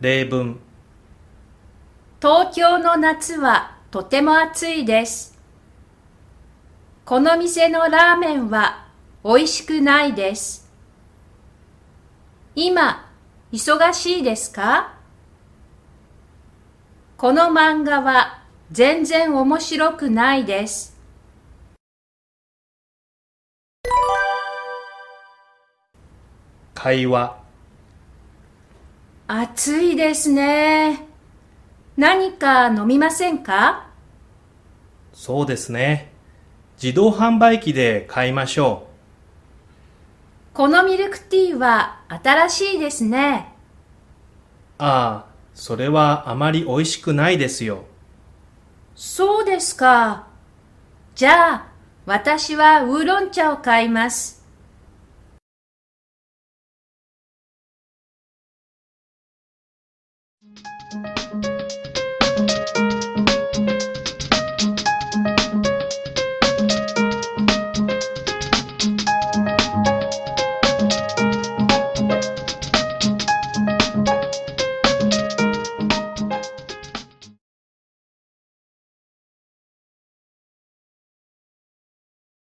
例文東京の夏はとても暑いです。この店のラーメンは美味しくないです。今、忙しいですか？この漫画は全然面白くないです。会話暑いですね。何か飲みませんか？そうですね自動販売機で買いましょこのミルクティーは新しいですね。うああそれはあまり美味しくないですよそうですか。じゃあ、私はウーロン茶を買います。you